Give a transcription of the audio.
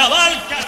abarca